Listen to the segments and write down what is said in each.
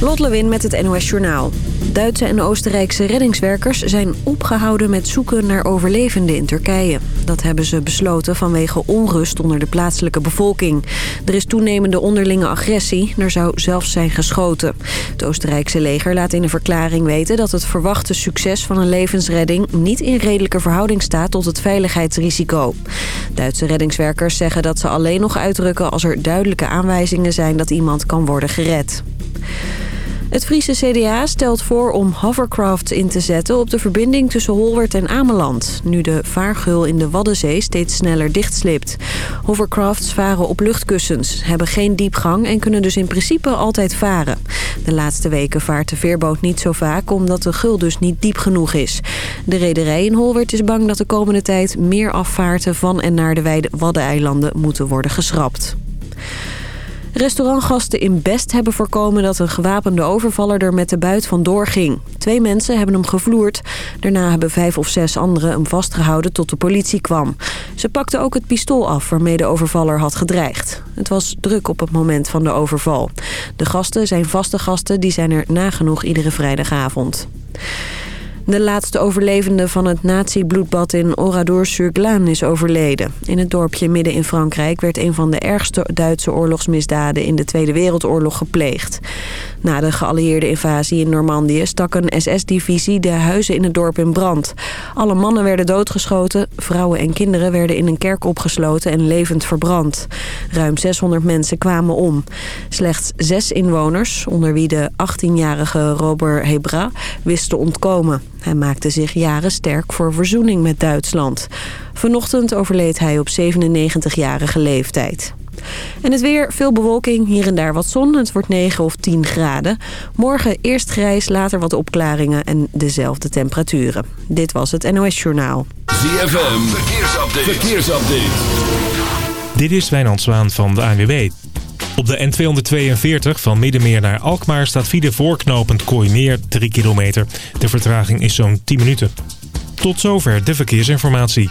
Lot Lewin met het NOS Journaal. Duitse en Oostenrijkse reddingswerkers zijn opgehouden met zoeken naar overlevenden in Turkije. Dat hebben ze besloten vanwege onrust onder de plaatselijke bevolking. Er is toenemende onderlinge agressie, er zou zelfs zijn geschoten. Het Oostenrijkse leger laat in een verklaring weten dat het verwachte succes van een levensredding niet in redelijke verhouding staat tot het veiligheidsrisico. Duitse reddingswerkers zeggen dat ze alleen nog uitrukken als er duidelijke aanwijzingen zijn dat iemand kan worden gered. Het Friese CDA stelt voor om hovercrafts in te zetten op de verbinding tussen Holwert en Ameland. Nu de vaargeul in de Waddenzee steeds sneller dichtslipt. Hovercrafts varen op luchtkussens, hebben geen diepgang en kunnen dus in principe altijd varen. De laatste weken vaart de veerboot niet zo vaak omdat de gul dus niet diep genoeg is. De rederij in Holwert is bang dat de komende tijd meer afvaarten van en naar de Waddeneilanden moeten worden geschrapt. Restaurantgasten in Best hebben voorkomen dat een gewapende overvaller er met de buit vandoor ging. Twee mensen hebben hem gevloerd. Daarna hebben vijf of zes anderen hem vastgehouden tot de politie kwam. Ze pakten ook het pistool af waarmee de overvaller had gedreigd. Het was druk op het moment van de overval. De gasten zijn vaste gasten, die zijn er nagenoeg iedere vrijdagavond. De laatste overlevende van het nazi-bloedbad in Oradour-sur-Glane is overleden. In het dorpje midden in Frankrijk werd een van de ergste Duitse oorlogsmisdaden in de Tweede Wereldoorlog gepleegd. Na de geallieerde invasie in Normandië stak een SS-divisie de huizen in het dorp in brand. Alle mannen werden doodgeschoten, vrouwen en kinderen werden in een kerk opgesloten en levend verbrand. Ruim 600 mensen kwamen om. Slechts zes inwoners, onder wie de 18-jarige Robert Hebra, wisten te ontkomen. Hij maakte zich jaren sterk voor verzoening met Duitsland. Vanochtend overleed hij op 97-jarige leeftijd. En het weer, veel bewolking, hier en daar wat zon. Het wordt 9 of 10 graden. Morgen eerst grijs, later wat opklaringen en dezelfde temperaturen. Dit was het NOS Journaal. ZFM, verkeersupdate. verkeersupdate. Dit is Wijnand Zwaan van de ANWB. Op de N242 van Middenmeer naar Alkmaar staat file voorknopend Kooimeer 3 kilometer. De vertraging is zo'n 10 minuten. Tot zover de verkeersinformatie.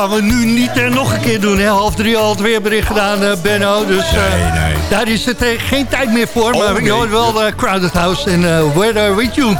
Gaan we nu niet en nog een keer doen. Hè? Half drie al het weerbericht gedaan, uh, Benno. Dus nee, nee. daar is het geen tijd meer voor. Oh, maar je hoort wel Crowded House en Weather With You.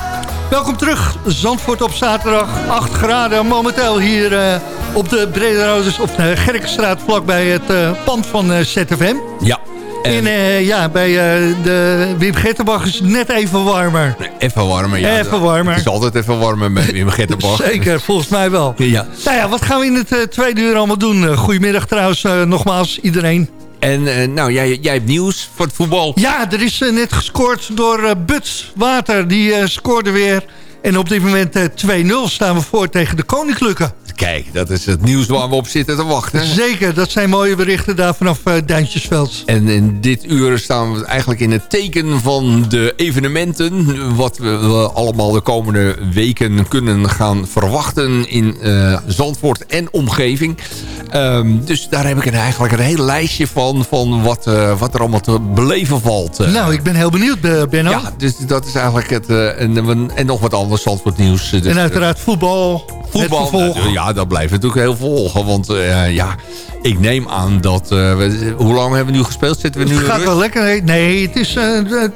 Welkom terug, Zandvoort op zaterdag. 8 graden momenteel hier op de Brede op de Gerkenstraat, vlakbij het pand van ZFM. Ja. En, uh, ja, bij uh, de Wim Gettenbach is het net even warmer. Even warmer, ja. Even warmer. Het is altijd even warmer met Wim Gettenbach. Zeker, volgens mij wel. Ja. Nou ja, wat gaan we in het uh, tweede uur allemaal doen? goedemiddag trouwens, nogmaals, iedereen. En nou, jij, jij hebt nieuws voor het voetbal. Ja, er is net gescoord door Buts Water. Die scoorde weer. En op dit moment 2-0 staan we voor tegen de Koninklijke. Kijk, dat is het nieuws waar we op zitten te wachten. Zeker, dat zijn mooie berichten daar vanaf uh, Duintjesveld. En in dit uur staan we eigenlijk in het teken van de evenementen... wat we allemaal de komende weken kunnen gaan verwachten in uh, Zandvoort en omgeving. Um, dus daar heb ik een, eigenlijk een heel lijstje van, van wat, uh, wat er allemaal te beleven valt. Nou, ik ben heel benieuwd, Benno. Ja, dus dat is eigenlijk het... en, en nog wat anders Zandvoort nieuws. Dus, en uiteraard voetbal, voetbal. Ja, dat blijft natuurlijk heel volgen. Want uh, ja, ik neem aan dat... Uh, we, hoe lang hebben we nu gespeeld? Zitten we nu het gaat wel lekker. Nee, het is... Uh,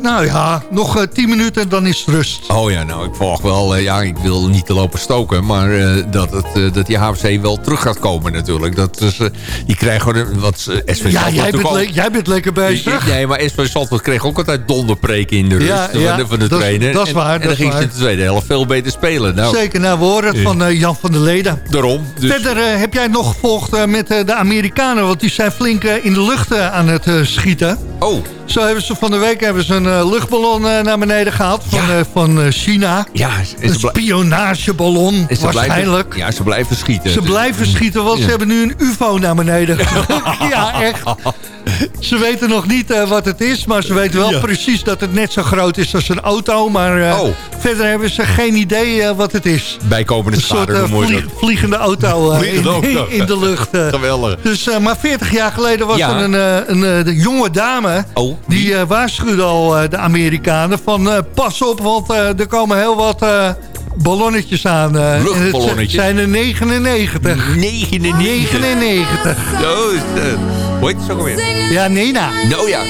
nou ja, nog 10 minuten en dan is het rust. Oh ja, nou, ik volg wel... ja, ik wil niet te lopen stoken. Maar dat, het, dat die HFC wel terug gaat komen natuurlijk. Dat is, die krijgen wat... SV ja, jij bent, ook, jij bent lekker bezig. Nee, maar SV Zandvoort kreeg ook altijd donderpreken in de rust ja, ja, van de, de trainer. Dat is waar. En, en dan ging ze in de tweede helft veel beter spelen. Nou, Zeker, nou, we horen het van Jan van der Leden. Daarom. Dus. Verder heb jij nog gevolgd met de Amerikanen, want die zijn flink in de lucht aan het schieten. Oh. Zo hebben ze van de week hebben ze een luchtballon naar beneden gehaald van, ja. van China. Ja, een spionageballon waarschijnlijk. Blijven, ja, ze blijven schieten. Ze blijven schieten, want ja. ze hebben nu een ufo naar beneden. ja, echt. Ze weten nog niet uh, wat het is, maar ze weten wel ja. precies dat het net zo groot is als een auto. Maar uh, oh. verder hebben ze geen idee uh, wat het is. Bijkomende schade. Een soort vlieg, vliegende auto, in, auto. in, de lucht. Geweldig. Dus, maar 40 jaar geleden was ja. er een, een, een jonge dame... Oh. die waarschuwde al de Amerikanen van pas op, want er komen heel wat ballonnetjes aan. Uh, Luchtballonnetjes? Het zijn er 99. 99? 99. Oh, uh, hoe heet het zo? Ja, Nena. Nou ja.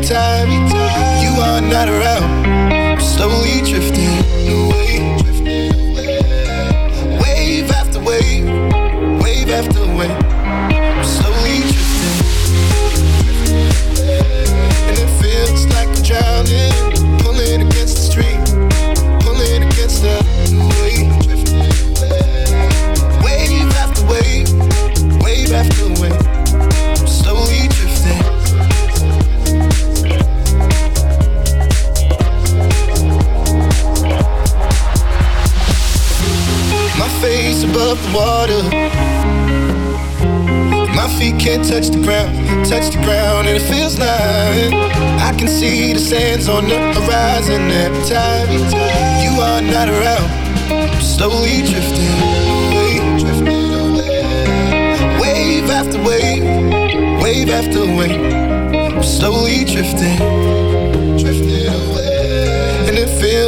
Time you are not around. I'm slowly drifting away, above the water. My feet can't touch the ground, touch the ground, and it feels like I can see the sands on the horizon every time you are not around. I'm slowly drifting away, drifting away. Wave after wave, wave after wave. I'm slowly drifting,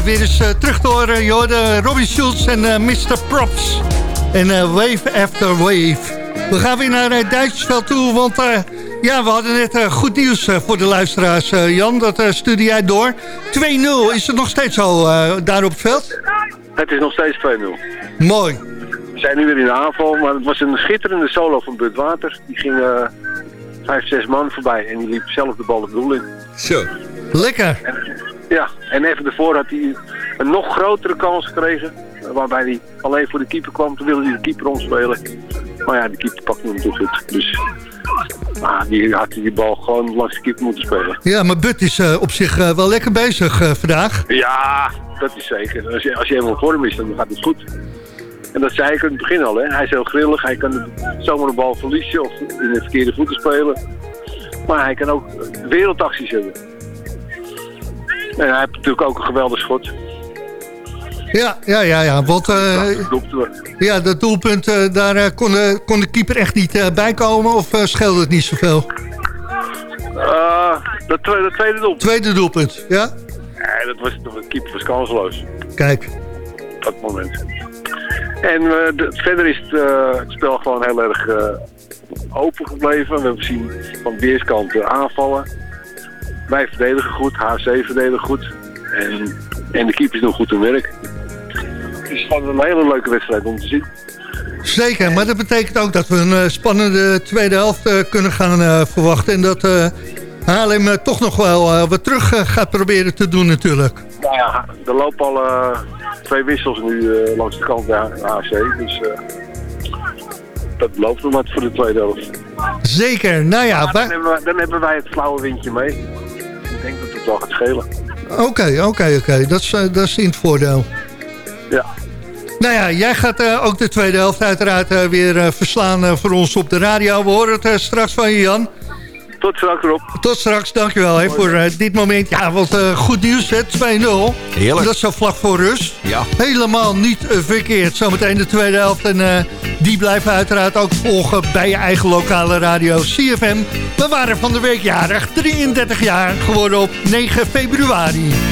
Weer eens eh, terug te horen. Je hoorde Robin Schulz en eh, Mr. Props. En eh, Wave After Wave. We gaan weer naar uh, Duitsersveld toe, want eh, ja, we hadden net eh, goed nieuws eh, voor de luisteraars. eh, Jan, dat eh, stuurde jij door. 2-0, is het nog steeds zo eh, daar op het veld? Het is nog steeds 2-0. Mooi. We zijn nu weer in de aanval, maar het was een schitterende solo van Bud Water. Die ging eh, vijf, zes man voorbij en die liep zelf de bal het doel in. Zo. Lekker. Ja, en even daarvoor had hij een nog grotere kans gekregen. Waarbij hij alleen voor de keeper kwam. Toen wilde hij de keeper omspelen. Maar ja, de keeper pakte hem natuurlijk goed. Dus ah, die had die bal gewoon langs de keeper moeten spelen. Ja, maar But is eh, op zich eh, wel lekker bezig eh, vandaag. Ja, dat is zeker. Als je, als je helemaal vorm is, dan gaat het goed. En dat zei ik in het begin al. Hè. Hij is heel grillig. Hij kan zomaar de bal verliezen of in de verkeerde voeten spelen. Maar hij kan ook wereldacties hebben. En hij heeft natuurlijk ook een geweldig schot. Ja, ja, ja, ja. Want eh, ja, dat doelpunt, eh, daar eh, kon, de, kon de keeper echt niet bij komen. Of scheelde het niet zoveel? Uh, dat, tweede, dat tweede doel. Tweede doelpunt, ja? Nee, dat was, de keeper was kansloos. Kijk. Op dat moment. En de- verder is het, het spel gewoon heel erg open gebleven. We hebben zien van weerskanten aanvallen. Wij verdedigen goed, HC verdedigen goed. En, en de keepers doen goed hun werk. Het is gewoon een hele leuke wedstrijd om te zien. Zeker, maar dat betekent ook dat we een eh, spannende tweede helft eh, kunnen gaan eh, verwachten. En dat Haarlem toch nog wel wat terug gaat proberen te doen natuurlijk. Nou ja, er lopen al twee wissels nu langs de kant bij HC. Dus dat loopt nog wat voor de tweede helft. Zeker, nou ja. Maar wij- dan, hebben wij, dan hebben wij het flauwe windje mee. Ik denk dat het wel gaat schelen. Oké, oké, oké. Dat is, eh, dat is in het voordeel. Ja. Nou ja, jij gaat eh, ook de tweede helft uiteraard eh, weer verslaan voor ons op de radio. We horen het straks van je, Jan. Tot straks, Rob. Tot straks, dankjewel hè, voor uh, dit moment. Ja, wat uh, goed nieuws, hè, 2-0. Heerlijk. Dat is zo vlak voor rust. Ja. Helemaal niet uh, verkeerd. Zometeen de tweede helft. En die blijven uiteraard ook volgen bij je eigen lokale radio CFM. We waren van de week jarig, 33 jaar geworden op 9 februari.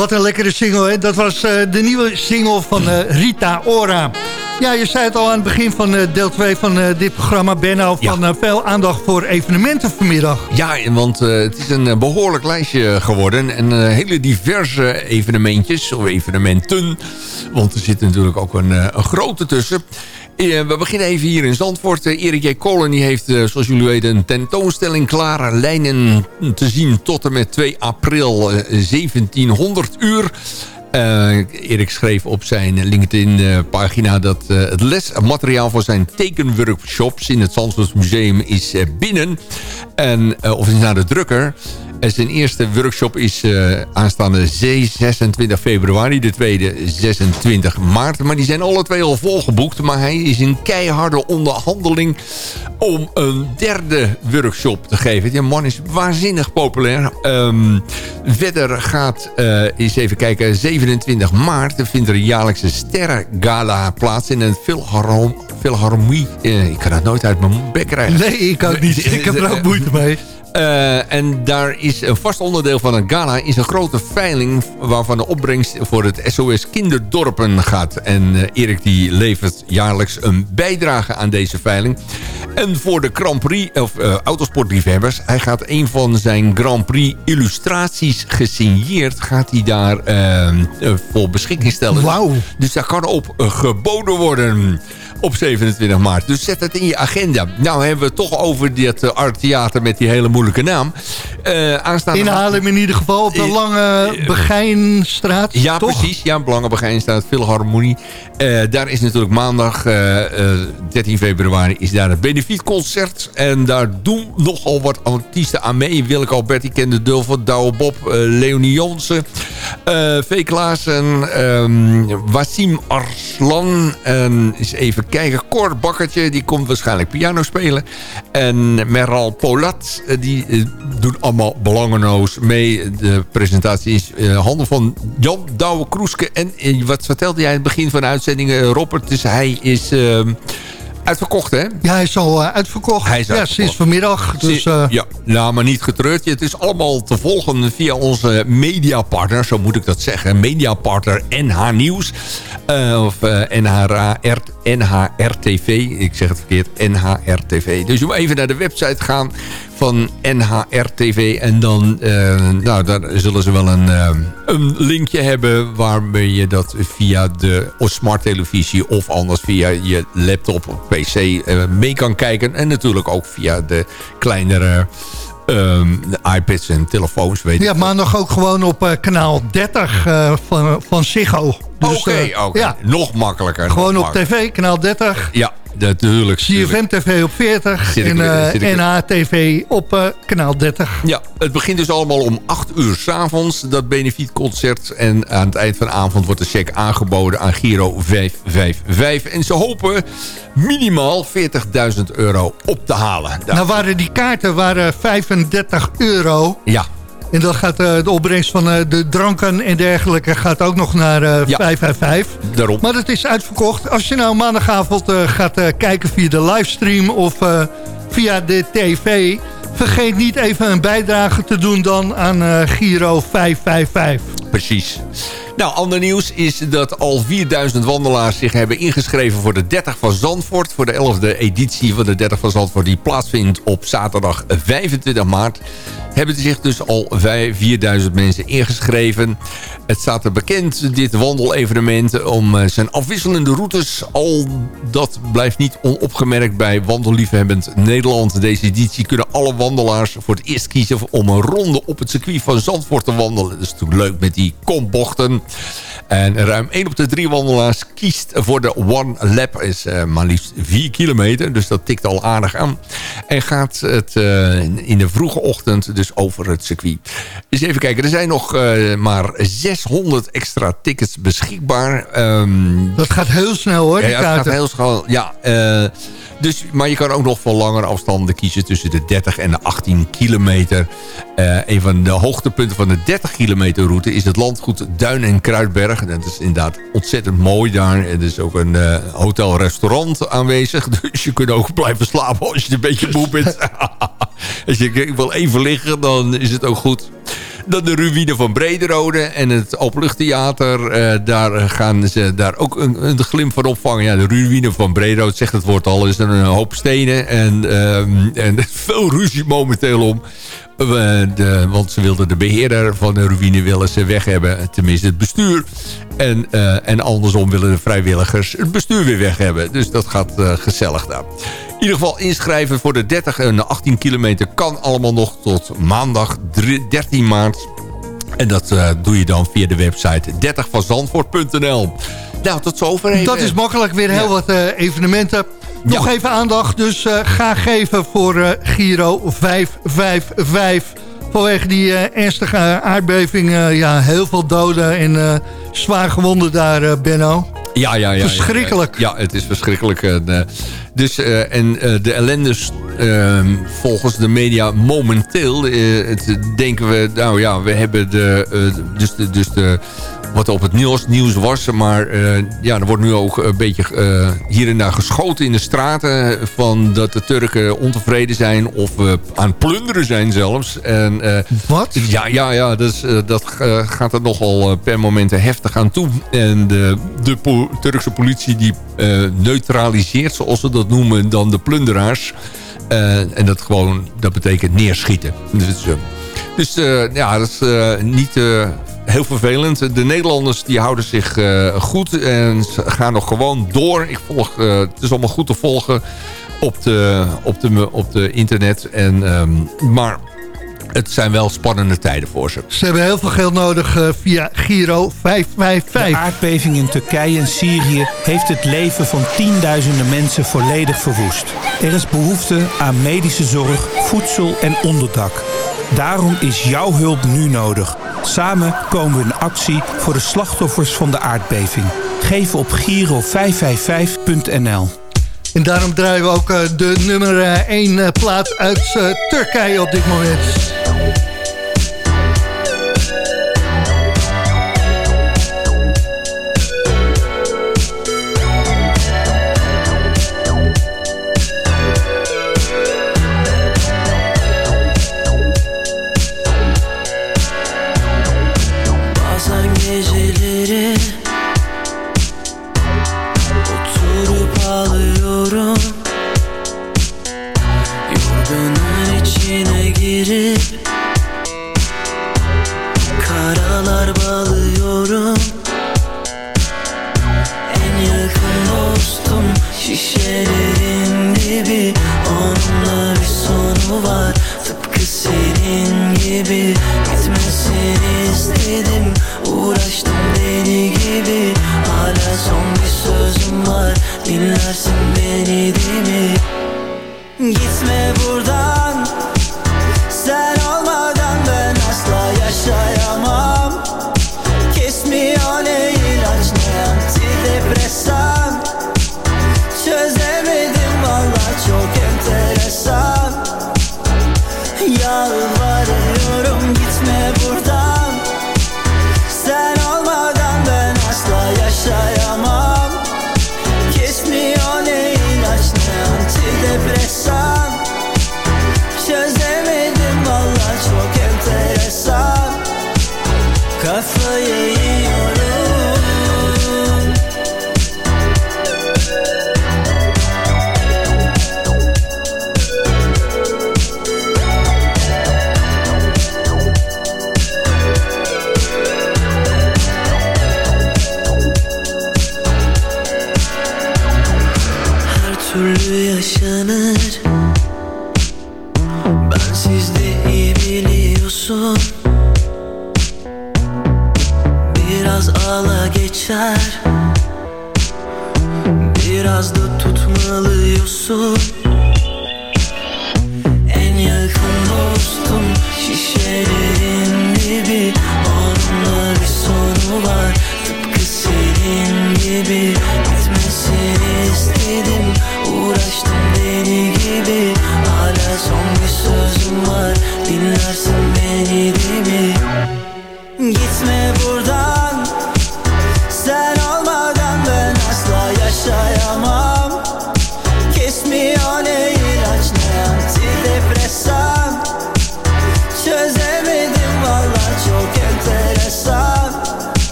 Wat een lekkere single, hè? Dat was de nieuwe single van Rita Ora. Ja, je zei het al aan het begin van deel 2 van dit programma, Benno... van veel aandacht voor evenementen vanmiddag. Ja, want het is een behoorlijk lijstje geworden. En hele diverse evenementjes, of evenementen. Want er zit natuurlijk ook een, een grote tussen. We beginnen even hier in Zandvoort. Erik J. Colony heeft, zoals jullie weten, een tentoonstelling klare lijnen te zien tot en met 2 april 1700 uur. Uh, Erik schreef op zijn LinkedIn-pagina dat het lesmateriaal voor zijn tekenworkshops in het Zandvoortsmuseum is uh, binnen. En, of is naar de drukker. En zijn eerste workshop is uh, aanstaande 26 februari. De tweede 26 maart. Maar die zijn alle twee al volgeboekt. Maar hij is in keiharde onderhandeling om een derde workshop te geven. Die man is waanzinnig populair. Um, verder gaat, uh, eens even kijken, 27 maart vindt er een jaarlijkse sterrengala plaats in een Philharmonie. Uh, ik kan dat nooit uit mijn bek krijgen. Nee, ik ook niet. Ik heb er ook moeite mee. Uh, en daar is een vast onderdeel van een gala... is een grote veiling waarvan de opbrengst voor het SOS Kinderdorpen gaat. En uh, Erik die levert jaarlijks een bijdrage aan deze veiling. En voor de Grand Prix, of uh, autosportliefhebbers... hij gaat een van zijn Grand Prix illustraties gesigneerd... gaat hij daar voor beschikking stellen. Wauw. Dus daar kan op geboden worden op 27 maart. Dus zet het in je agenda. Nou hebben we het toch over dit uh, Art Theater met die hele moeilijke naam. Uh, aanstaande... In Haarlem in ieder geval op de Lange Begijnstraat. Ja, toch? precies. Ja, Lange Begijnstraat, Philharmonie. Uh, daar is natuurlijk maandag 13 februari is daar het benefietconcert. En daar doen nogal wat artiesten aan mee. Willeke Alberti kende Dulver, Douwe Bob, Leonie Jonsen, V. Klaassen, um, Wassim Arslan. En eens even kijken. Cor Bakkertje, die komt waarschijnlijk piano spelen. En Meral Polat, eh, die uh, doen allemaal belangenloos mee. De presentatie is handen van Jan Douwe Kroeske. En wat vertelde jij in het begin van de uitzending, Robert? Dus hij is... Ehm, uitverkocht, hè? Ja, hij is al uitverkocht. Hij is ja, sinds vanmiddag. Dus, uh... Ja, nou, maar niet getreurd. Het is allemaal te volgen via onze mediapartner, zo moet ik dat zeggen. Mediapartner NH Nieuws. Uh, of uh, NHR, NHRTV. Ik zeg het verkeerd, NHRTV. Dus je moet even naar de website gaan van NHRTV. En dan uh, nou, daar zullen ze wel een, uh, een linkje hebben... waarmee je dat via de smart televisie... of anders via je laptop of pc uh, mee kan kijken. En natuurlijk ook via de kleinere... De iPads en telefoons. Weet ja, maandag ook gewoon op kanaal 30 van, van Ziggo. Dus, oké, okay, okay. ja. nog makkelijker. Gewoon nog op tv, kanaal 30. Ja, natuurlijk. CFM TV op 40 en uh, NH-TV op uh, kanaal 30. Ja, het begint dus allemaal om 8 uur s'avonds, dat benefietconcert. En aan het eind van de avond wordt de check aangeboden aan Giro 555. En ze hopen minimaal 40.000 euro op te halen. Nou waren die kaarten waren 35 euro. Ja. En dan gaat uh, de opbrengst van uh, de dranken en dergelijke gaat ook nog naar uh, ja, 555. Daarom. Maar het is uitverkocht. Als je nou maandagavond gaat kijken via de livestream of via de tv... vergeet niet even een bijdrage te doen dan aan Giro 555. Precies. Nou, ander nieuws is dat al 4000 wandelaars zich hebben ingeschreven voor de 30 van Zandvoort. Voor de 11e editie van de 30 van Zandvoort die plaatsvindt op zaterdag 25 maart. Hebben er zich dus al 4000 mensen ingeschreven. Het staat er bekend, dit wandelevenement, om eh, zijn afwisselende routes. Al dat blijft niet onopgemerkt bij wandelliefhebbend Nederland. Deze editie kunnen alle wandelaars voor het eerst kiezen om een ronde op het circuit van Zandvoort te wandelen. Dat is natuurlijk leuk met die kombochten. En ruim 1 op de 3 wandelaars kiest voor de One Lap. is uh, maar liefst 4 kilometer, dus dat tikt al aardig aan. En gaat het uh, in de vroege ochtend dus over het circuit. Dus even kijken, er zijn nog uh, maar 600 extra tickets beschikbaar. Um, dat gaat heel snel hoor, ja, ja, dat gaat heel snel. Ja, dus, maar je kan ook nog voor langere afstanden kiezen tussen de 30 en de 18 kilometer. Een van de hoogtepunten van de 30 kilometer route is het landgoed Duin en Kruidberg. Dat is inderdaad ontzettend mooi daar. Er is ook een uh, hotel-restaurant aanwezig. Dus je kunt ook blijven slapen als je een beetje moe bent. als je wil even liggen, dan is het ook goed. Dan de ruïne van Brederode en het Openluchttheater. Uh, daar gaan ze daar ook een, een glimp van opvangen. Ja, de ruïne van Brederode, zegt het woord al, is er een hoop stenen. En, um, en veel ruzie momenteel om. De, want ze wilden de beheerder van de ruïne willen ze weg hebben. Tenminste het bestuur. En, uh, en andersom willen de vrijwilligers het bestuur weer weg hebben. Dus dat gaat uh, gezellig daar. In ieder geval inschrijven voor de 30 en 18 kilometer kan allemaal nog tot maandag 13 maart. En dat uh, doe je dan via de website 30vanzandvoort.nl. Nou, tot zover even. Dat is makkelijk. Weer heel ja. wat evenementen. Nog ja. even aandacht, dus uh, ga geven voor uh, Giro 555. Vanwege die uh, ernstige aardbeving, ja, heel veel doden en zwaar gewonden daar, Benno. Ja, ja, ja. Verschrikkelijk. Ja, ja het is verschrikkelijk. Dus, en de ellende ehm, volgens de media momenteel, het, denken we, nou ja, we hebben de, dus de, dus de wat op het nieuws, nieuws was. Maar uh, ja, er wordt nu ook een beetje uh, hier en daar geschoten in de straten... van dat de Turken ontevreden zijn of uh, aan plunderen zijn zelfs. En, wat? Ja, ja, ja dus, dat gaat er nogal per momenten heftig aan toe. En de, de po Turkse politie die neutraliseert, zoals ze dat noemen, dan de plunderaars... en dat gewoon, dat betekent neerschieten. Dus, dus ja, dat is niet heel vervelend. De Nederlanders die houden zich uh, goed en gaan nog gewoon door. Ik volg, uh, het is allemaal goed te volgen op de, op de, op de internet. En, um, maar het zijn wel spannende tijden voor ze. Ze hebben heel veel geld nodig uh, via Giro 555. De aardbeving in Turkije en Syrië heeft het leven van tienduizenden mensen volledig verwoest. Er is behoefte aan medische zorg, voedsel en onderdak. Daarom is jouw hulp nu nodig. Samen komen we in actie voor de slachtoffers van de aardbeving. Geef op giro555.nl. En daarom draaien we ook uh, de nummer 1 uh, plaat uit Turkije op dit moment.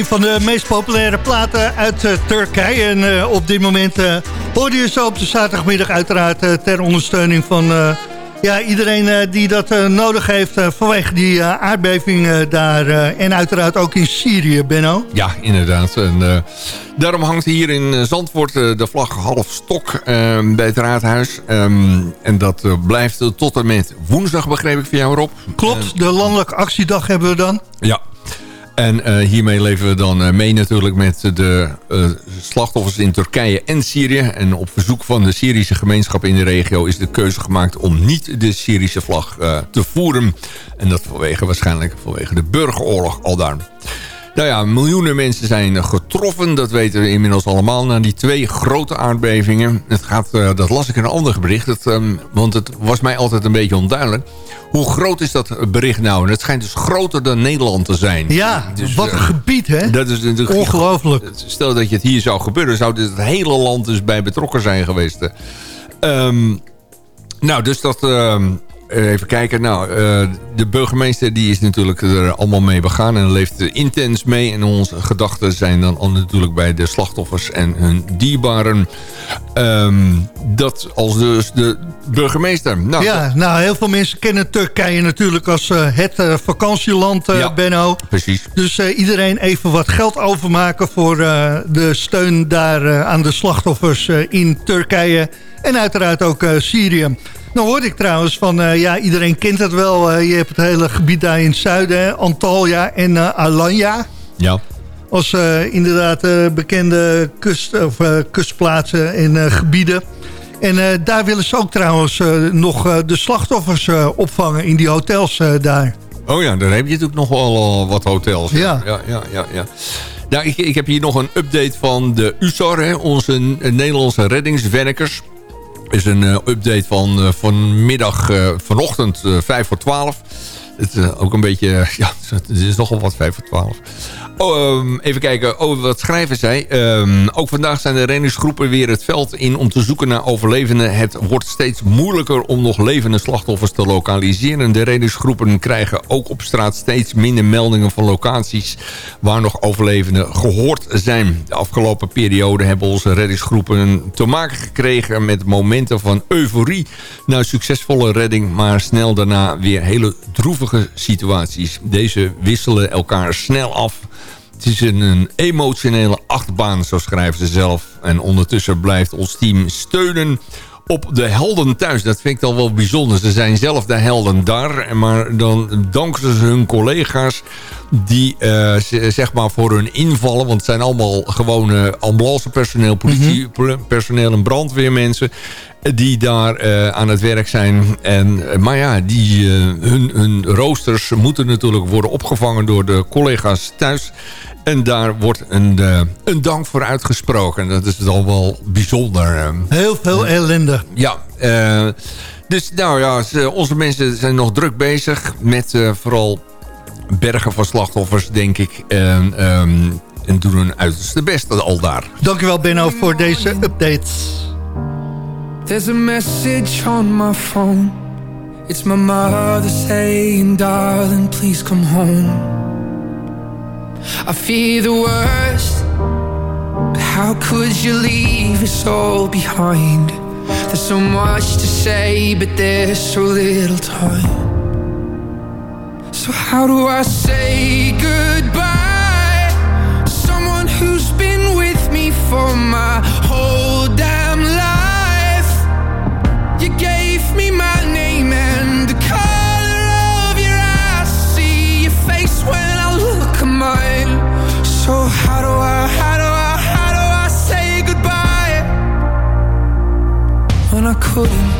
Een van de meest populaire platen uit Turkije. En op dit moment hoorde je zo op de zaterdagmiddag uiteraard ter ondersteuning van ja, iedereen uh, die dat uh, nodig heeft uh, vanwege die aardbeving daar. en uiteraard ook in Syrië, Benno. Ja, inderdaad. En, daarom hangt hier in Zandvoort de vlag half stok bij het raadhuis. Um, en dat blijft tot en met woensdag, begreep ik van jou, Rob. Klopt, de landelijke actiedag hebben we dan. Ja, en uh, hiermee leven we dan uh, mee natuurlijk met de uh, slachtoffers in Turkije en Syrië. En op verzoek van de Syrische gemeenschap in de regio is de keuze gemaakt om niet de Syrische vlag te voeren. En dat vanwege waarschijnlijk vanwege de burgeroorlog al daar. Nou ja, miljoenen mensen zijn getroffen. Dat weten we inmiddels allemaal na die twee grote aardbevingen. Het gaat, uh, dat las ik in een ander bericht. Um, want het was mij altijd een beetje onduidelijk. Hoe groot is dat bericht nou? En het schijnt dus groter dan Nederland te zijn. Ja, dus, wat een uh, gebied hè? Dat is natuurlijk Ongelooflijk. Stel dat je het hier zou gebeuren... zou dit het hele land dus bij betrokken zijn geweest. Um, nou, dus dat... Um, eh, even kijken. Nou, uh, de burgemeester die is natuurlijk er allemaal mee begaan. En leeft intens mee. En onze gedachten zijn dan natuurlijk bij de slachtoffers en hun dierbaren. Um, dat als dus de burgemeester. Nou, ja, nou heel veel mensen kennen Turkije natuurlijk als uh, het vakantieland, ja, Benno. Precies. Dus iedereen even wat geld overmaken voor de steun daar aan de slachtoffers in Turkije. En uiteraard ook Syrië. Nou hoorde ik trouwens van, uh, ja, iedereen kent het wel. Uh, je hebt het hele gebied daar in het zuiden, Antalya en uh, Alanya. Ja. Als inderdaad bekende kust, of, kustplaatsen en gebieden. En daar willen ze ook trouwens nog de slachtoffers opvangen in die hotels daar. Oh ja, daar heb je natuurlijk nog wel wat hotels. Ja. Ja, ja, ja, ja. Nou, ik, ik heb hier nog een update van de USAR, hè, onze Nederlandse reddingswerkers is een uh, update van uh, vanmiddag, uh, vanochtend 5 voor 12. Het is ook een beetje, ja, het is nogal wat 5 voor 12. Oh, um, even kijken, oh, wat schrijven zij. Um, ook vandaag zijn de reddingsgroepen weer het veld in om te zoeken naar overlevenden. Het wordt steeds moeilijker om nog levende slachtoffers te lokaliseren. De reddingsgroepen krijgen ook op straat steeds minder meldingen van locaties... waar nog overlevenden gehoord zijn. De afgelopen periode hebben onze reddingsgroepen te maken gekregen... met momenten van euforie naar succesvolle redding... maar snel daarna weer hele droevige situaties. Deze wisselen elkaar snel af... Het is een emotionele achtbaan, zo schrijven ze zelf. En ondertussen blijft ons team steunen op de helden thuis. Dat vind ik dan wel bijzonder. Ze zijn zelf de helden daar. Maar dan danken ze hun collega's die uh, zeg maar voor hun invallen. Want het zijn allemaal gewone ambulancepersoneel, politiepersoneel en brandweermensen die daar uh, aan het werk zijn. En, maar ja, die, uh, hun, hun roosters moeten natuurlijk worden opgevangen door de collega's thuis. En daar wordt een, uh, een dank voor uitgesproken. Dat is dan wel bijzonder. Heel veel ellende. Ja, uh, dus nou ja, onze mensen zijn nog druk bezig met uh, vooral bergen van slachtoffers, denk ik. En, um, en doen hun uiterste best al daar. Dankjewel Benno voor deze update. There's a message on my phone. It's my mother saying, darling, please come home. I fear the worst But how could you leave us all behind There's so much to say But there's so little time So how do I say goodbye? Someone who's been with me for my whole damn life. You gave me my name and the color of your eyes. See your face when I look at mine. So how do I, how do I, how do I say goodbye? When I couldn't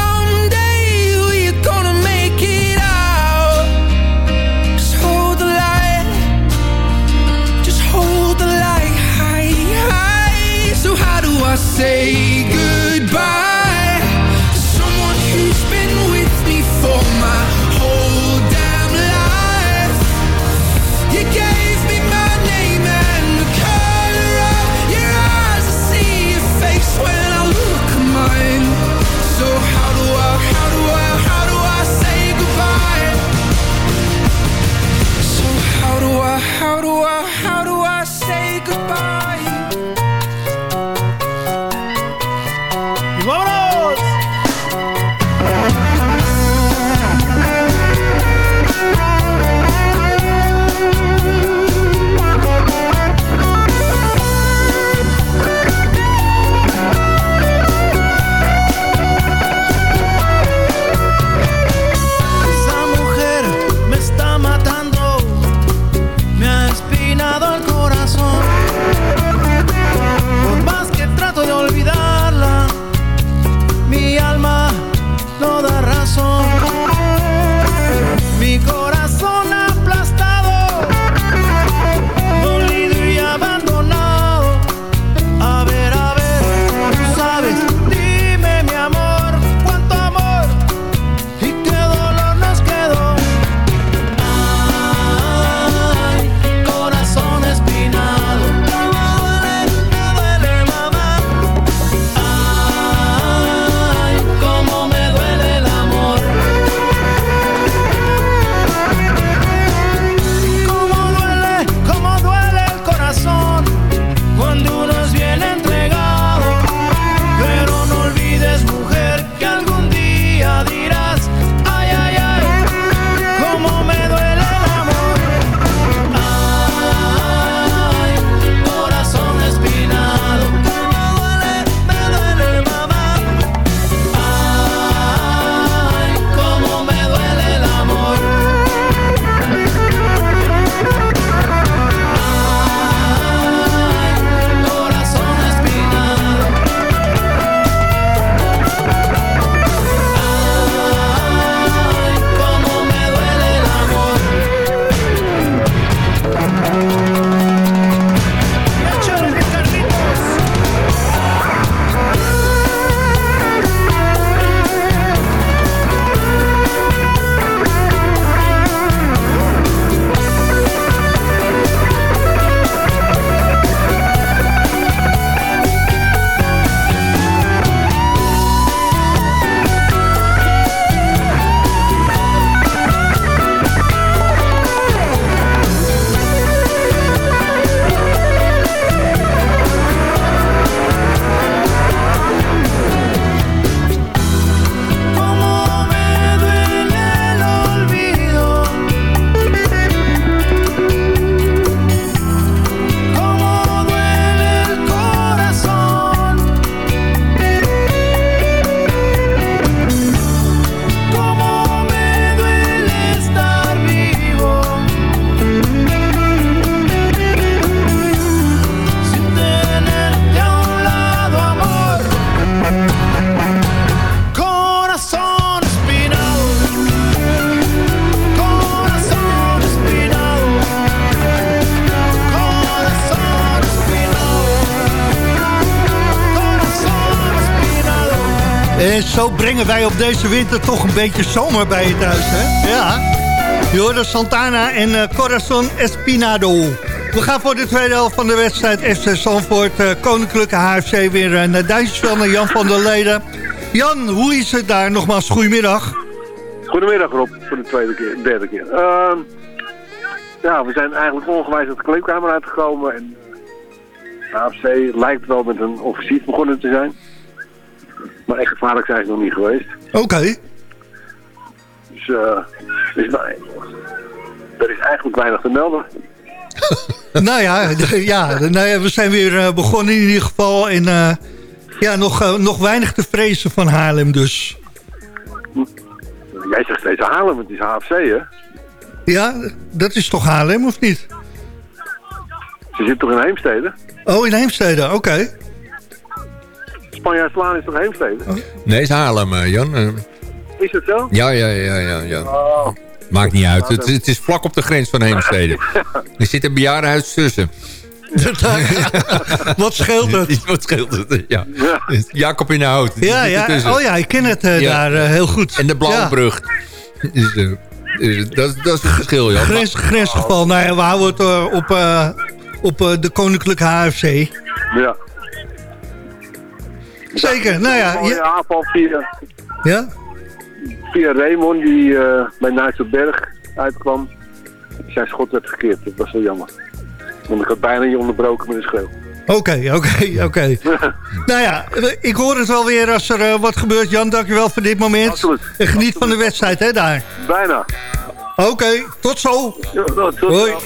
brengen wij op deze winter toch een beetje zomer bij je thuis, hè? Ja. Hoorde Santana en eh, Corazon Espinado. We gaan voor de tweede helft van de wedstrijd FC Zandvoort. eh, Koninklijke HFC weer eh, naar Duitsland naar Jan van der Leden. Jan, hoe is het daar? Nogmaals, goedemiddag. Goedemiddag Rob, voor de tweede keer, derde keer. Ehm, ja, we zijn eigenlijk ongewijs uit de kleedkamer uitgekomen. En AFC lijkt wel met een offensief begonnen te zijn. Echt gevaarlijk zijn ze nog niet geweest. Oké. Dus, nou, er is eigenlijk weinig te melden. nou ja, ja, nou ja, we zijn weer eh, begonnen in ieder geval. En eh, ja, nog, nog weinig te vrezen van Haarlem dus. Jij zegt steeds Haarlem, het is HFC hè? Ja, dat is toch Haarlem, of niet? Ze zit toch in Heemstede? Oh, in Heemstede, oké. Spanjaardslaan is toch Heemstede? Nee, is Haarlem, eh, Jan. Eh, Is het zo? ja, ja, ja, ja. ja. Oh. Maakt niet uit. Het, het is vlak op de grens van Heemstede. Er zit een bejaardenhuis tussen. Wat scheelt het? Wat scheelt het? Ja. Jacob in de hout. Die Ja, ja. Oh ja, ik ken het eh, Ja. daar heel goed. En de Blauwe Ja. Brug. Dus, dus dat, dat is het verschil, Jan. Grens, grensgeval. Nou ja, we houden het op, eh, op eh, de Koninklijke HFC. Ja. Zeker, nou ja. Mooie je- aanval via, ja? via Raymond die eh bij Nijsselberg uitkwam. Zijn schot werd gekeerd. Dat was wel jammer. Want ik had bijna niet onderbroken met een schreeuw. Oké, oké, oké. Nou ja, ik hoor het wel weer als er eh, wat gebeurt. Jan, dankjewel voor dit moment. Absoluut. En geniet van de wedstrijd, hè, daar. Bijna. Oké, tot zo. Ja, tot Hoi. Let's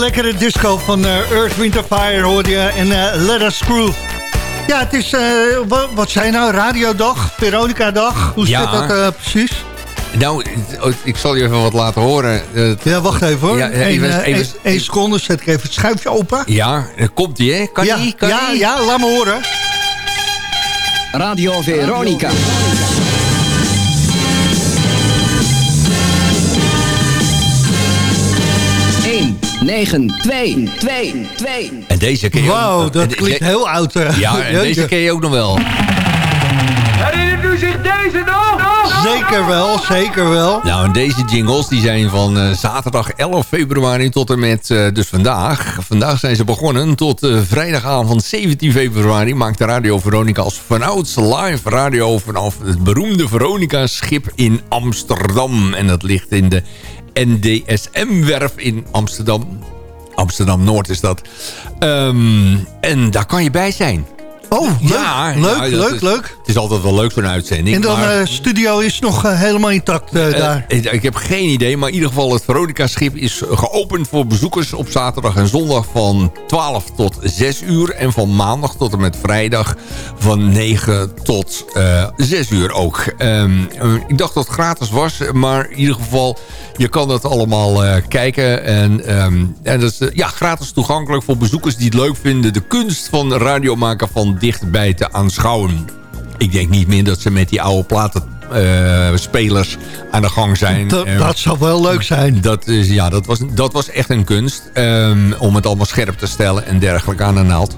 lekkere disco van eh, Earth, Winter, Fire hoorde je en uh, Let Us Groove. Ja, het is, eh, wat, zijn nou, radiodag, Veronica-dag, hoe zit dat precies? Nou, ik zal je even wat laten horen. ja, wacht even hoor. Ja, even, Eén even... seconde, zet ik even het schuifje open. Ja, komt die hè? Kan ja, die? Kan ja, die? ja, laat me horen. Radio Veronica. 9, 2, 2, 2. En deze keer. Wauw, dat klinkt heel oud. Eh, ja, en deze ken je ook nog wel. Herinnert u zich deze nog? Zeker wel, zeker wel. Nou, en deze jingles die zijn van eh, zaterdag 11 februari tot en met eh, dus vandaag. Vandaag zijn ze begonnen tot vrijdagavond 17 februari... maakt de Radio Veronica als vanouds live radio... vanaf het beroemde Veronica-schip in Amsterdam. En dat ligt in de NDSM-werf in Amsterdam. Amsterdam-Noord is dat. Um, en daar kan je bij zijn. Oh, leuk, ja, leuk, ja, leuk, is, leuk. Het is altijd wel leuk zo'n uitzending. En dan de maar, uh, studio is nog uh, helemaal intact uh, daar. ik heb geen idee, maar in ieder geval het Veronica-schip is geopend voor bezoekers op zaterdag en zondag van 12 tot 6 uur. En van maandag tot en met vrijdag van 9 tot 6 uur ook. Um, ik dacht dat het gratis was, maar in ieder geval, je kan dat allemaal kijken. En, um, en dat is ja, gratis toegankelijk voor bezoekers die het leuk vinden. De kunst van radiomaken van dichtbij te aanschouwen. Ik denk niet meer dat ze met die oude platenspelers uh, aan de gang zijn. Dat, dat zou wel leuk zijn. Dat, is, ja, dat, was, dat was echt een kunst. Um, om het allemaal scherp te stellen en dergelijke aan de naald.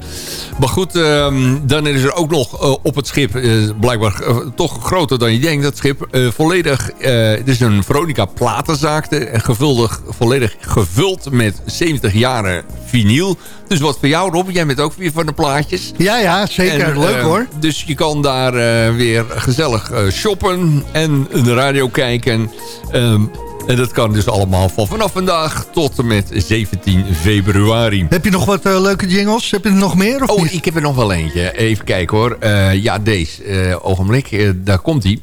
Maar goed, um, dan is er ook nog uh, op het schip, uh, blijkbaar uh, toch groter dan je denkt, dat schip. volledig, het is een Veronica platenzaak, gevuldig, volledig gevuld met 70 jaren vinyl. Dus wat voor jou, Rob? Jij bent ook weer van de plaatjes. Ja, ja, zeker. En, Leuk hoor. Dus je kan daar weer gezellig shoppen en de radio kijken. Um, en dat kan dus allemaal van vanaf vandaag tot en met 17 februari. Heb je nog wat uh, leuke jingles? Heb je er nog meer? Of oh, niet? ik heb er nog wel eentje. Even kijken hoor. Uh, ja, deze. Uh, ogenblik. daar komt hij.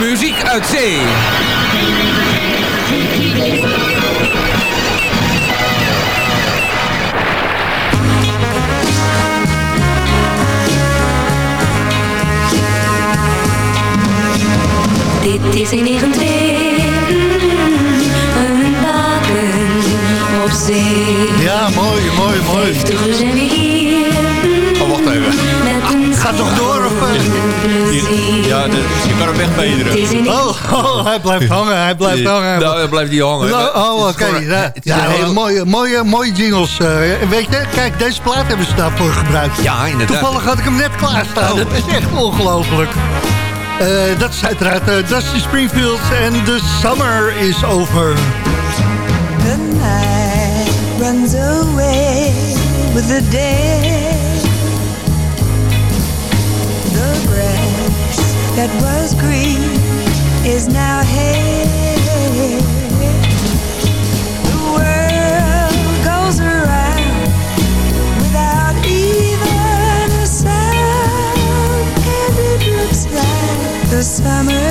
Muziek uit zee. Dit is in 19 een baken op zee. Ja, mooi, mooi, mooi. Vijftiger zijn we hier. Oh, wacht even. Gaat toch door? Of, uh... Ja, de, je kan hem wegbederen. Oh, oh, hij blijft hangen, hij blijft hangen. Nou, hij blijft niet hangen. Nou, oh, oké. Okay. Ja, ja hele... mooie, mooie, mooie jingles. Uh, weet je, kijk, deze plaat hebben ze daarvoor gebruikt. Ja, inderdaad. Toevallig had ik hem net klaarstaan. Dat is echt ongelooflijk. Uh, dat is uiteraard uh, Dusty Springfield en The Summer is Over. The night runs away with the day. The grass that was green is now hay. The summer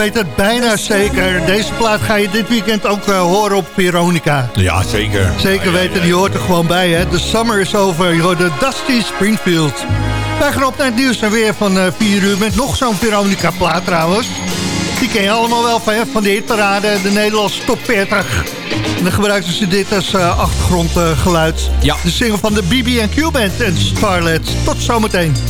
weet het bijna zeker. Deze plaat ga je dit weekend ook eh, horen op Veronica. Ja, zeker. Zeker weten, die hoort er gewoon bij. Hè? De summer is over. Je hoort de Dusty Springfield. Wij gaan op naar het nieuws en weer van 4 uur... met nog zo'n Veronica-plaat trouwens. Die ken je allemaal wel van, hè? van de hitparade, de Nederlandse top 40. En dan gebruiken ze dit als uh, achtergrondgeluid. ja. De single van de BB&Q Band en Starlet. Tot zometeen.